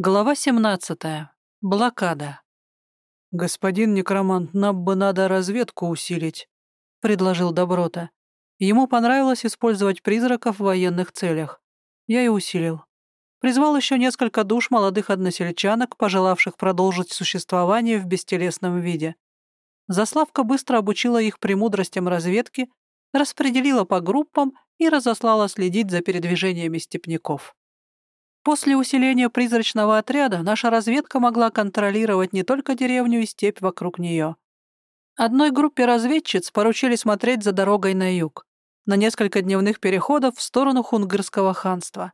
Глава 17. Блокада. «Господин некромант, нам бы надо разведку усилить», — предложил Доброта. Ему понравилось использовать призраков в военных целях. Я и усилил. Призвал еще несколько душ молодых односельчанок, пожелавших продолжить существование в бестелесном виде. Заславка быстро обучила их премудростям разведки, распределила по группам и разослала следить за передвижениями степняков. После усиления призрачного отряда наша разведка могла контролировать не только деревню и степь вокруг нее. Одной группе разведчиц поручили смотреть за дорогой на юг, на несколько дневных переходов в сторону Хунгырского ханства.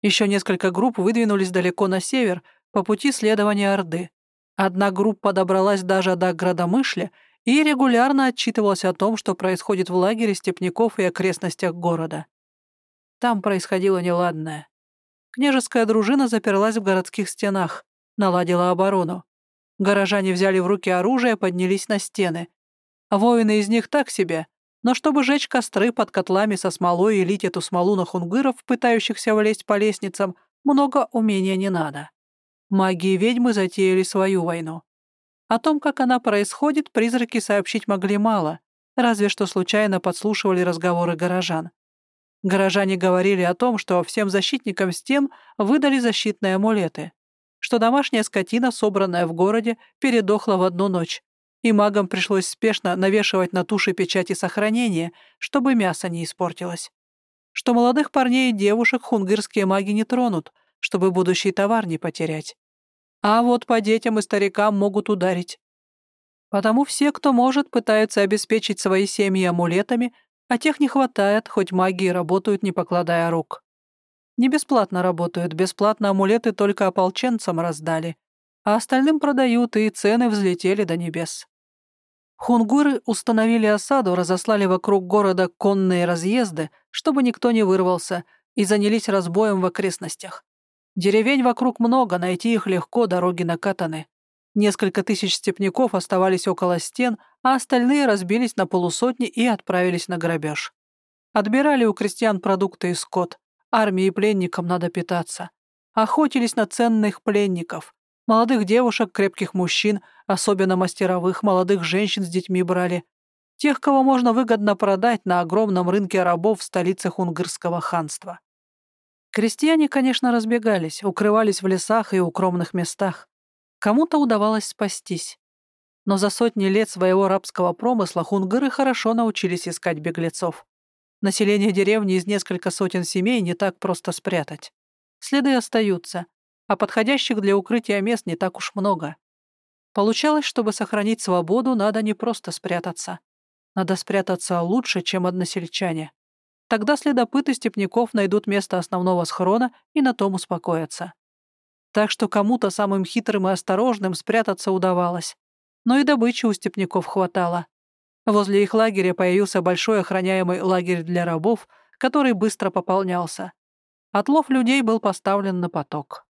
Еще несколько групп выдвинулись далеко на север по пути следования Орды. Одна группа добралась даже до Градомышля и регулярно отчитывалась о том, что происходит в лагере степняков и окрестностях города. Там происходило неладное. Княжеская дружина заперлась в городских стенах, наладила оборону. Горожане взяли в руки оружие, поднялись на стены. Воины из них так себе, но чтобы жечь костры под котлами со смолой и лить эту смолу на хунгыров, пытающихся влезть по лестницам, много умения не надо. Маги и ведьмы затеяли свою войну. О том, как она происходит, призраки сообщить могли мало, разве что случайно подслушивали разговоры горожан. Горожане говорили о том, что всем защитникам стен выдали защитные амулеты, что домашняя скотина, собранная в городе, передохла в одну ночь, и магам пришлось спешно навешивать на туши печати сохранения, чтобы мясо не испортилось. Что молодых парней и девушек хунгырские маги не тронут, чтобы будущий товар не потерять. А вот по детям и старикам могут ударить. Потому все, кто может, пытаются обеспечить свои семьи амулетами, а тех не хватает, хоть магии работают, не покладая рук. Не бесплатно работают, бесплатно амулеты только ополченцам раздали, а остальным продают, и цены взлетели до небес. Хунгуры установили осаду, разослали вокруг города конные разъезды, чтобы никто не вырвался, и занялись разбоем в окрестностях. Деревень вокруг много, найти их легко, дороги накатаны. Несколько тысяч степняков оставались около стен, а остальные разбились на полусотни и отправились на грабеж. Отбирали у крестьян продукты и скот. Армии и пленникам надо питаться. Охотились на ценных пленников. Молодых девушек, крепких мужчин, особенно мастеровых, молодых женщин с детьми брали. Тех, кого можно выгодно продать на огромном рынке рабов в столице Хунгырского ханства. Крестьяне, конечно, разбегались, укрывались в лесах и укромных местах. Кому-то удавалось спастись. Но за сотни лет своего рабского промысла хунгыры хорошо научились искать беглецов. Население деревни из несколько сотен семей не так просто спрятать. Следы остаются, а подходящих для укрытия мест не так уж много. Получалось, чтобы сохранить свободу, надо не просто спрятаться. Надо спрятаться лучше, чем односельчане. Тогда следопыты степняков найдут место основного схрона и на том успокоятся так что кому-то самым хитрым и осторожным спрятаться удавалось. Но и добычи у степняков хватало. Возле их лагеря появился большой охраняемый лагерь для рабов, который быстро пополнялся. Отлов людей был поставлен на поток.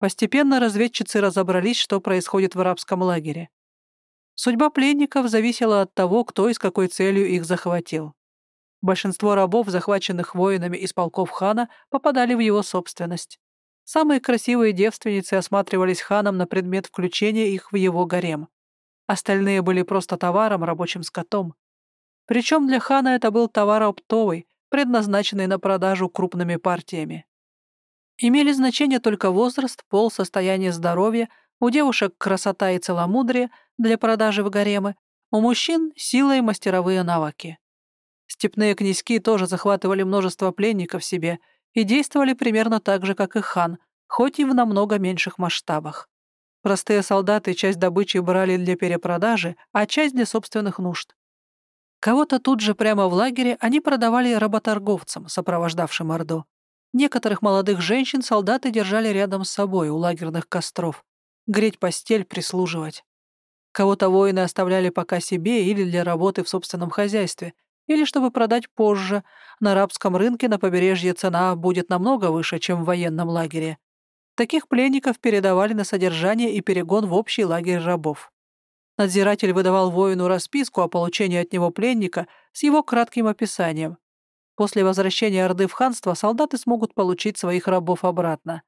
Постепенно разведчицы разобрались, что происходит в арабском лагере. Судьба пленников зависела от того, кто и с какой целью их захватил. Большинство рабов, захваченных воинами из полков хана, попадали в его собственность. Самые красивые девственницы осматривались ханом на предмет включения их в его гарем. Остальные были просто товаром, рабочим скотом. Причем для хана это был товар оптовый, предназначенный на продажу крупными партиями. Имели значение только возраст, пол, состояние здоровья, у девушек красота и целомудрие для продажи в гаремы, у мужчин — сила и мастеровые навыки. Степные князьки тоже захватывали множество пленников себе — и действовали примерно так же, как и хан, хоть и в намного меньших масштабах. Простые солдаты часть добычи брали для перепродажи, а часть для собственных нужд. Кого-то тут же прямо в лагере они продавали работорговцам, сопровождавшим Орду. Некоторых молодых женщин солдаты держали рядом с собой у лагерных костров. Греть постель, прислуживать. Кого-то воины оставляли пока себе или для работы в собственном хозяйстве, или чтобы продать позже. На арабском рынке на побережье цена будет намного выше, чем в военном лагере. Таких пленников передавали на содержание и перегон в общий лагерь рабов. Надзиратель выдавал воину расписку о получении от него пленника с его кратким описанием. После возвращения Орды в ханство солдаты смогут получить своих рабов обратно.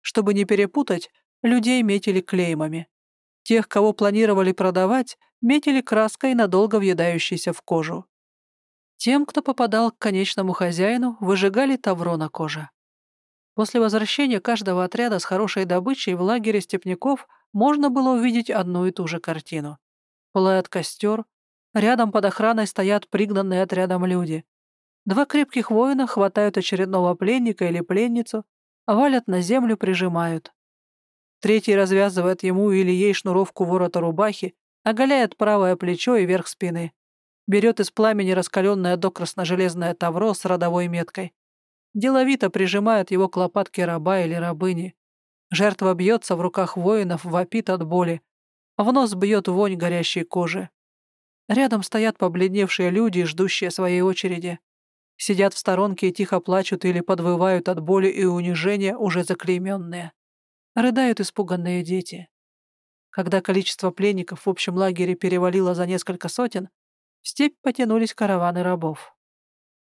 Чтобы не перепутать, людей метили клеймами. Тех, кого планировали продавать, метили краской, надолго въедающейся в кожу. Тем, кто попадал к конечному хозяину, выжигали тавро на коже. После возвращения каждого отряда с хорошей добычей в лагере степняков можно было увидеть одну и ту же картину. Пылает костер, рядом под охраной стоят пригнанные отрядом люди. Два крепких воина хватают очередного пленника или пленницу, валят на землю, прижимают. Третий развязывает ему или ей шнуровку ворота рубахи, оголяет правое плечо и верх спины берет из пламени раскаленное до красножелезное тавро с родовой меткой. Деловито прижимает его к лопатке раба или рабыни. Жертва бьется в руках воинов, вопит от боли. В нос бьет вонь горящей кожи. Рядом стоят побледневшие люди, ждущие своей очереди. Сидят в сторонке и тихо плачут или подвывают от боли и унижения уже заклейменные. Рыдают испуганные дети. Когда количество пленников в общем лагере перевалило за несколько сотен, в степь потянулись караваны рабов.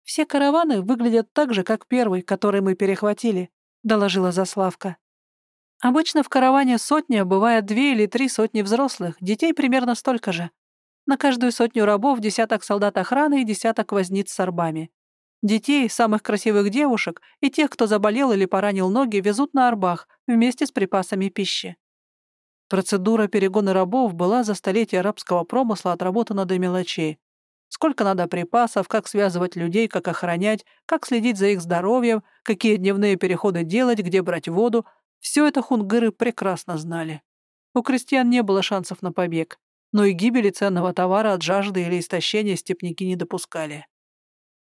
«Все караваны выглядят так же, как первый, который мы перехватили», — доложила Заславка. «Обычно в караване сотня, бывает две или три сотни взрослых, детей примерно столько же. На каждую сотню рабов десяток солдат охраны и десяток возниц с арбами. Детей, самых красивых девушек и тех, кто заболел или поранил ноги, везут на арбах вместе с припасами пищи. Процедура перегона рабов была за столетие арабского промысла отработана до мелочей. Сколько надо припасов, как связывать людей, как охранять, как следить за их здоровьем, какие дневные переходы делать, где брать воду — все это хунгыры прекрасно знали. У крестьян не было шансов на побег, но и гибели ценного товара от жажды или истощения степники не допускали.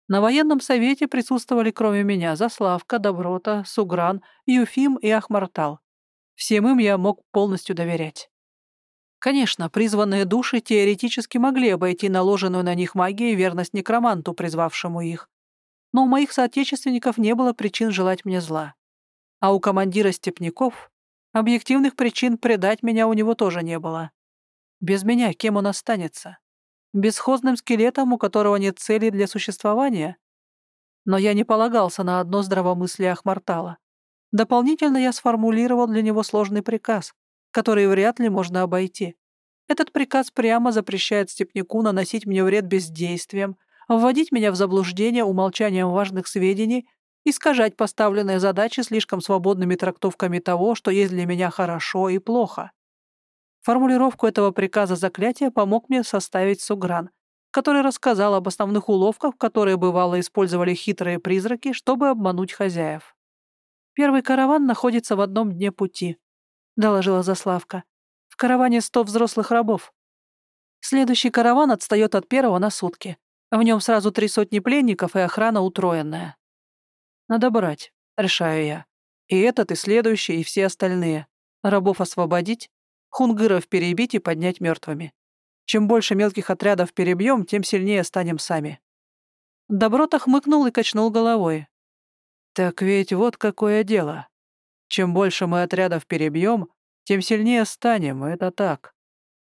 На военном совете присутствовали кроме меня Заславка, Доброта, Сугран, Юфим и Ахмартал. Всем им я мог полностью доверять. Конечно, призванные души теоретически могли обойти наложенную на них магию и верность некроманту, призвавшему их. Но у моих соотечественников не было причин желать мне зла. А у командира степняков объективных причин предать меня у него тоже не было. Без меня кем он останется? Бесхозным скелетом, у которого нет цели для существования? Но я не полагался на одно здравомыслие Ахмартала. Дополнительно я сформулировал для него сложный приказ, который вряд ли можно обойти. Этот приказ прямо запрещает степняку наносить мне вред бездействием, вводить меня в заблуждение умолчанием важных сведений, искажать поставленные задачи слишком свободными трактовками того, что есть для меня хорошо и плохо. Формулировку этого приказа заклятия помог мне составить Сугран, который рассказал об основных уловках, которые бывало использовали хитрые призраки, чтобы обмануть хозяев. «Первый караван находится в одном дне пути», — доложила Заславка. «В караване сто взрослых рабов. Следующий караван отстает от первого на сутки. В нем сразу три сотни пленников и охрана утроенная. Надо брать, решаю я. И этот, и следующий, и все остальные. Рабов освободить, хунгыров перебить и поднять мертвыми. Чем больше мелких отрядов перебьем, тем сильнее станем сами. Доброта хмыкнул и качнул головой. Так ведь вот какое дело. Чем больше мы отрядов перебьем, тем сильнее станем, это так.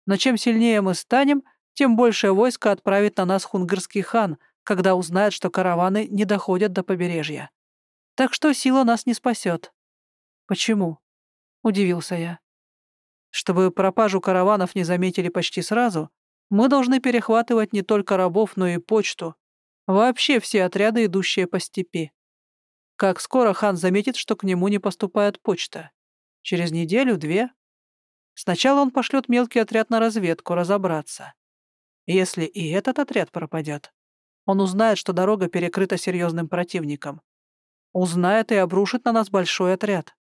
Но чем сильнее мы станем, тем большее войско отправит на нас хунгырский хан, когда узнает, что караваны не доходят до побережья. Так что сила нас не спасет. Почему? Удивился я. Чтобы пропажу караванов не заметили почти сразу, мы должны перехватывать не только рабов, но и почту. Вообще все отряды, идущие по степи. Как скоро хан заметит, что к нему не поступает почта? Через неделю-две? Сначала он пошлет мелкий отряд на разведку, разобраться. Если и этот отряд пропадет, он узнает, что дорога перекрыта серьезным противником. Узнает и обрушит на нас большой отряд.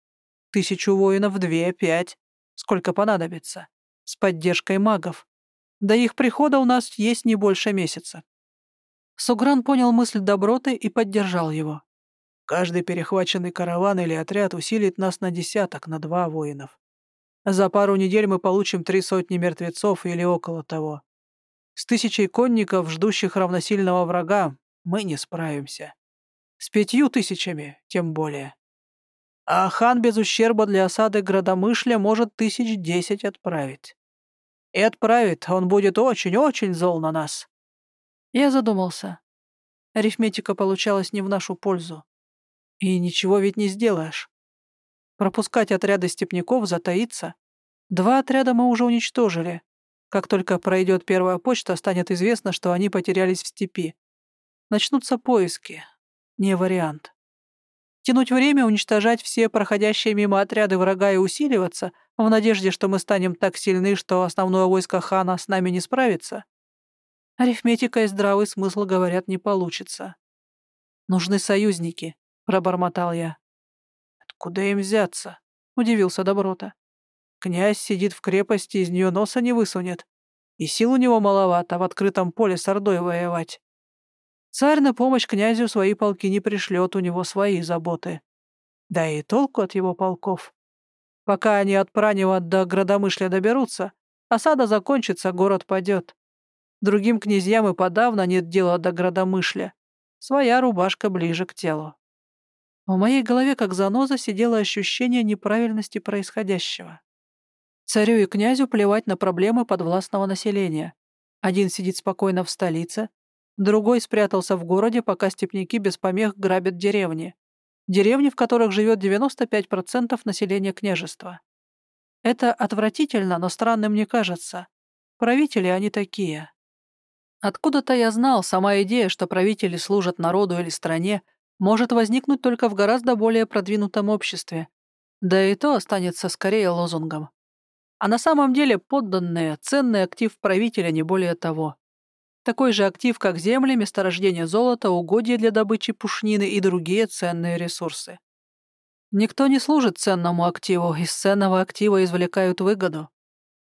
Тысячу воинов, две, пять, сколько понадобится, с поддержкой магов. До их прихода у нас есть не больше месяца. Сугран понял мысль доброты и поддержал его. Каждый перехваченный караван или отряд усилит нас на десяток, на два воинов. За пару недель мы получим три сотни мертвецов или около того. С тысячей конников, ждущих равносильного врага, мы не справимся. С пятью тысячами тем более. А хан без ущерба для осады градомышля может тысяч десять отправить. И отправит, он будет очень-очень зол на нас. Я задумался. Арифметика получалась не в нашу пользу. И ничего ведь не сделаешь. Пропускать отряды степняков, затаиться. Два отряда мы уже уничтожили. Как только пройдет первая почта, станет известно, что они потерялись в степи. Начнутся поиски. Не вариант. Тянуть время, уничтожать все проходящие мимо отряды врага и усиливаться, в надежде, что мы станем так сильны, что основное войско хана с нами не справится? Арифметика и здравый смысл, говорят, не получится. «Нужны союзники», — пробормотал я. «Откуда им взяться?» — удивился Доброта. «Князь сидит в крепости, из нее носа не высунет. И сил у него маловато в открытом поле с Ордой воевать. Царь на помощь князю свои полки не пришлет, у него свои заботы. Да и толку от его полков. Пока они от Пранева до Градомышля доберутся, осада закончится, город падет. Другим князьям и подавно нет дела до Градомышля. Своя рубашка ближе к телу. В моей голове, как заноза, сидело ощущение неправильности происходящего. Царю и князю плевать на проблемы подвластного населения. Один сидит спокойно в столице, Другой спрятался в городе, пока степняки без помех грабят деревни. Деревни, в которых живет 95% населения княжества. Это отвратительно, но странным не кажется. Правители они такие. Откуда-то я знал, сама идея, что правители служат народу или стране, может возникнуть только в гораздо более продвинутом обществе. Да и то останется скорее лозунгом. А на самом деле подданные — ценный актив правителя, не более того такой же актив, как земли, месторождение золота, угодья для добычи пушнины и другие ценные ресурсы. Никто не служит ценному активу, из ценного актива извлекают выгоду.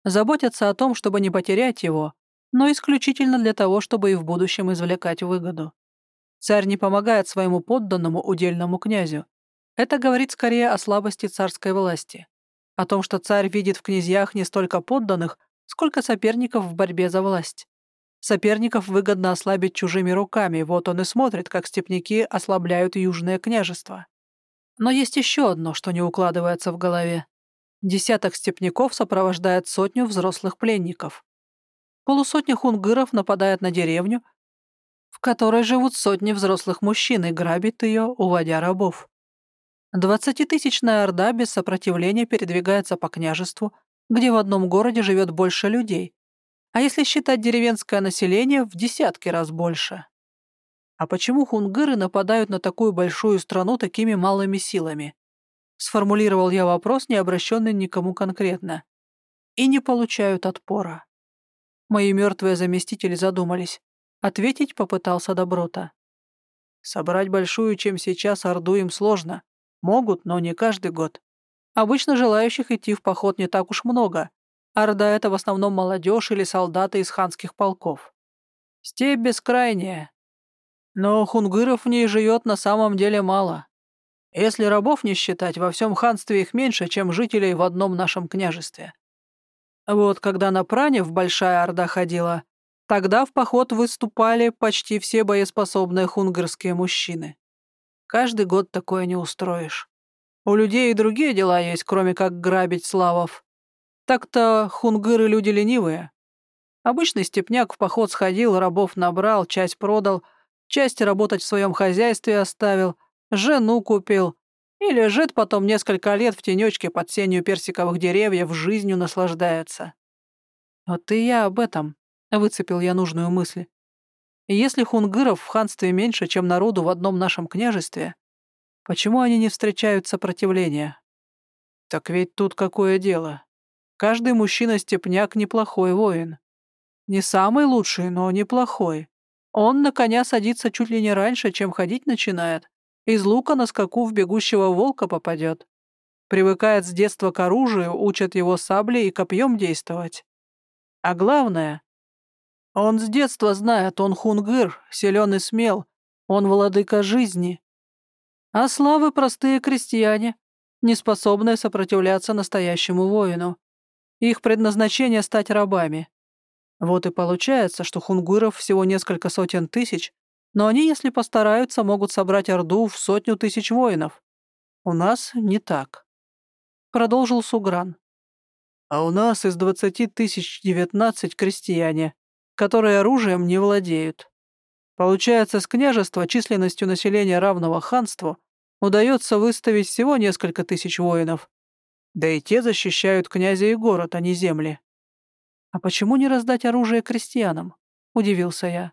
Заботятся о том, чтобы не потерять его, но исключительно для того, чтобы и в будущем извлекать выгоду. Царь не помогает своему подданному удельному князю. Это говорит скорее о слабости царской власти. О том, что царь видит в князьях не столько подданных, сколько соперников в борьбе за власть. Соперников выгодно ослабить чужими руками, вот он и смотрит, как степняки ослабляют южное княжество. Но есть еще одно, что не укладывается в голове. Десяток степняков сопровождает сотню взрослых пленников. Полусотня хунгыров нападает на деревню, в которой живут сотни взрослых мужчин и грабит ее, уводя рабов. Двадцатитысячная орда без сопротивления передвигается по княжеству, где в одном городе живет больше людей, а если считать деревенское население, в десятки раз больше. А почему хунгыры нападают на такую большую страну такими малыми силами? Сформулировал я вопрос, не обращенный никому конкретно. И не получают отпора. Мои мертвые заместители задумались. Ответить попытался Доброта. Собрать большую, чем сейчас, Орду им сложно. Могут, но не каждый год. Обычно желающих идти в поход не так уж много, Орда — это в основном молодежь или солдаты из ханских полков. Степь бескрайняя. Но хунгыров в ней живет на самом деле мало. Если рабов не считать, во всем ханстве их меньше, чем жителей в одном нашем княжестве. Вот когда на Пранев Большая Орда ходила, тогда в поход выступали почти все боеспособные хунгырские мужчины. Каждый год такое не устроишь. У людей и другие дела есть, кроме как грабить славов. Так-то хунгыры люди ленивые. Обычный степняк в поход сходил, рабов набрал, часть продал, часть работать в своем хозяйстве оставил, жену купил и лежит потом несколько лет в тенечке под сенью персиковых деревьев, жизнью наслаждается. Вот и я об этом, — выцепил я нужную мысль. Если хунгыров в ханстве меньше, чем народу в одном нашем княжестве, почему они не встречают сопротивления? Так ведь тут какое дело. Каждый мужчина-степняк неплохой воин. Не самый лучший, но неплохой. Он на коня садится чуть ли не раньше, чем ходить начинает. Из лука на скаку в бегущего волка попадет. Привыкает с детства к оружию, учат его саблей и копьем действовать. А главное, он с детства знает, он хунгыр, силен и смел, он владыка жизни. А славы простые крестьяне, не способные сопротивляться настоящему воину. Их предназначение — стать рабами. Вот и получается, что хунгуров всего несколько сотен тысяч, но они, если постараются, могут собрать Орду в сотню тысяч воинов. У нас не так. Продолжил Сугран. А у нас из двадцати тысяч девятнадцать крестьяне, которые оружием не владеют. Получается, с княжества численностью населения равного ханству Удается выставить всего несколько тысяч воинов. Да и те защищают князя и город, а не земли. «А почему не раздать оружие крестьянам?» — удивился я.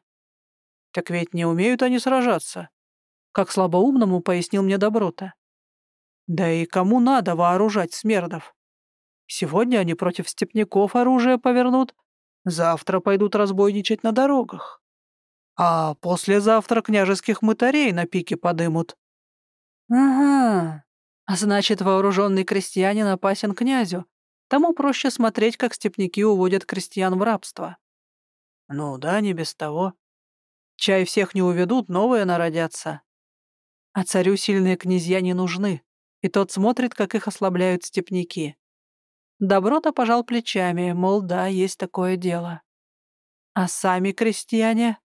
«Так ведь не умеют они сражаться», — как слабоумному пояснил мне Доброта. «Да и кому надо вооружать смердов? Сегодня они против степняков оружие повернут, завтра пойдут разбойничать на дорогах. А послезавтра княжеских мытарей на пике подымут». «Ага, а значит, вооруженный крестьянин опасен князю, Тому проще смотреть, как степняки уводят крестьян в рабство. Ну да, не без того. Чай всех не уведут, новые народятся. А царю сильные князья не нужны, и тот смотрит, как их ослабляют степняки. Доброта пожал плечами, мол, да, есть такое дело. А сами крестьяне?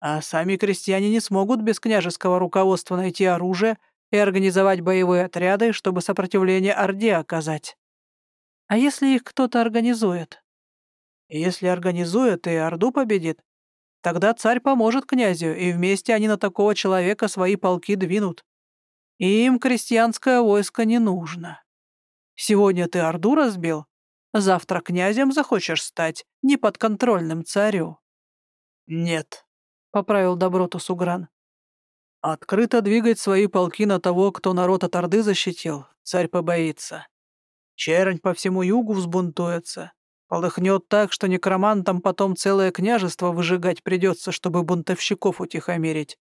А сами крестьяне не смогут без княжеского руководства найти оружие и организовать боевые отряды, чтобы сопротивление Орде оказать. А если их кто-то организует? Если организует и Орду победит, тогда царь поможет князю, и вместе они на такого человека свои полки двинут. Им крестьянское войско не нужно. Сегодня ты Орду разбил, завтра князем захочешь стать, неподконтрольным царю. Нет, — поправил доброту Сугран. Открыто двигать свои полки на того, кто народ от Орды защитил, царь побоится. Чернь по всему югу взбунтуется. Полыхнет так, что некромантам потом целое княжество выжигать придется, чтобы бунтовщиков утихомирить.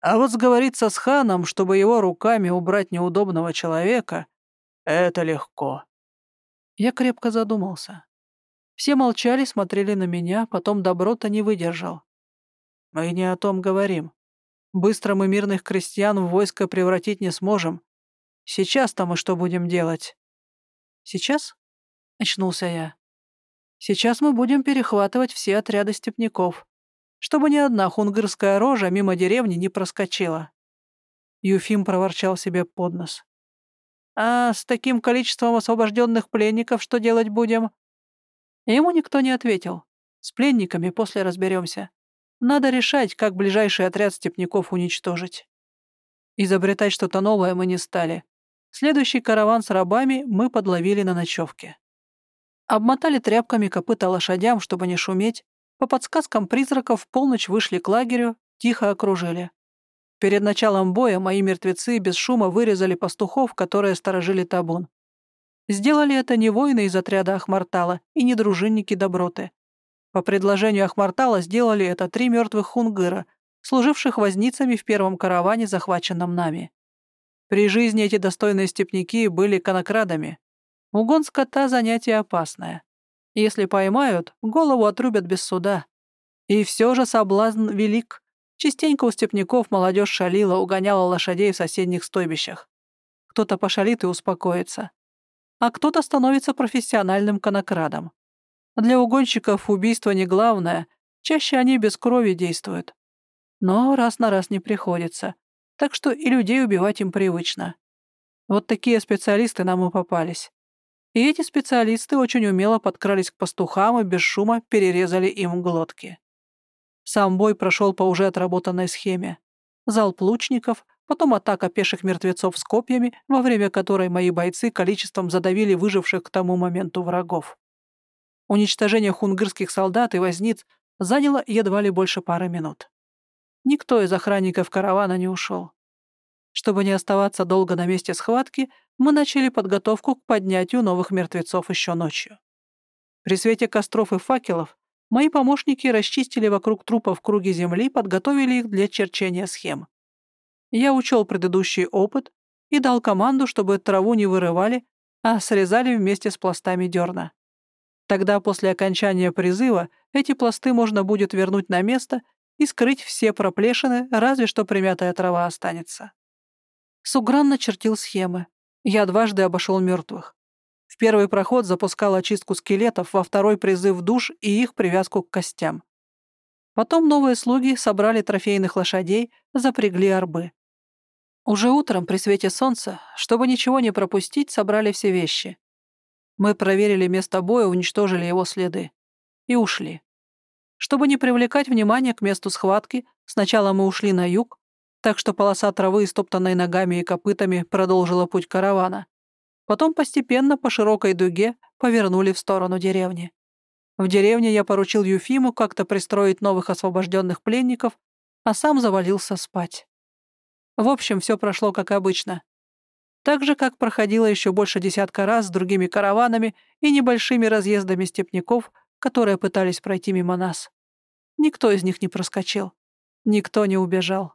А вот сговориться с ханом, чтобы его руками убрать неудобного человека, это легко. Я крепко задумался. Все молчали, смотрели на меня, потом Доброта не выдержал. Мы не о том говорим. Быстро мы мирных крестьян в войско превратить не сможем. Сейчас-то мы что будем делать? Сейчас?» — очнулся я. «Сейчас мы будем перехватывать все отряды степняков, чтобы ни одна хунгырская рожа мимо деревни не проскочила». Юфим проворчал себе под нос. «А с таким количеством освобожденных пленников что делать будем?» Ему никто не ответил. С пленниками после разберемся. Надо решать, как ближайший отряд степняков уничтожить. Изобретать что-то новое мы не стали. Следующий караван с рабами мы подловили на ночевке. Обмотали тряпками копыта лошадям, чтобы не шуметь. По подсказкам призраков в полночь вышли к лагерю, тихо окружили. Перед началом боя мои мертвецы без шума вырезали пастухов, которые сторожили табун. Сделали это не воины из отряда Ахмартала и не дружинники Доброты. По предложению Ахмартала сделали это три мертвых хунгыра, служивших возницами в первом караване, захваченном нами. При жизни эти достойные степняки были конокрадами. Угон скота — занятие опасное. Если поймают, голову отрубят без суда. И все же соблазн велик. Частенько у степняков молодежь шалила, угоняла лошадей в соседних стойбищах. Кто-то пошалит и успокоится. А кто-то становится профессиональным конокрадом. Для угонщиков убийство не главное, чаще они без крови действуют. Но раз на раз не приходится так что и людей убивать им привычно. Вот такие специалисты нам и попались. И эти специалисты очень умело подкрались к пастухам и без шума перерезали им глотки. Сам бой прошел по уже отработанной схеме. Залп лучников, потом атака пеших мертвецов с копьями, во время которой мои бойцы количеством задавили выживших к тому моменту врагов. Уничтожение хунгырских солдат и возниц заняло едва ли больше пары минут. Никто из охранников каравана не ушел. Чтобы не оставаться долго на месте схватки, мы начали подготовку к поднятию новых мертвецов еще ночью. При свете костров и факелов мои помощники расчистили вокруг трупов круги земли, подготовили их для черчения схем. Я учел предыдущий опыт и дал команду, чтобы траву не вырывали, а срезали вместе с пластами дерна. Тогда после окончания призыва эти пласты можно будет вернуть на место и скрыть все проплешины, разве что примятая трава останется. Сугран начертил схемы. Я дважды обошел мертвых. В первый проход запускал очистку скелетов, во второй призыв душ и их привязку к костям. Потом новые слуги собрали трофейных лошадей, запрягли арбы. Уже утром при свете солнца, чтобы ничего не пропустить, собрали все вещи. Мы проверили место боя, уничтожили его следы. И ушли. Чтобы не привлекать внимание к месту схватки, сначала мы ушли на юг, так что полоса травы, стоптанной ногами и копытами, продолжила путь каравана. Потом постепенно по широкой дуге повернули в сторону деревни. В деревне я поручил Юфиму как-то пристроить новых освобожденных пленников, а сам завалился спать. В общем, все прошло как обычно. Так же, как проходило еще больше десятка раз с другими караванами и небольшими разъездами степняков, которые пытались пройти мимо нас. Никто из них не проскочил. Никто не убежал.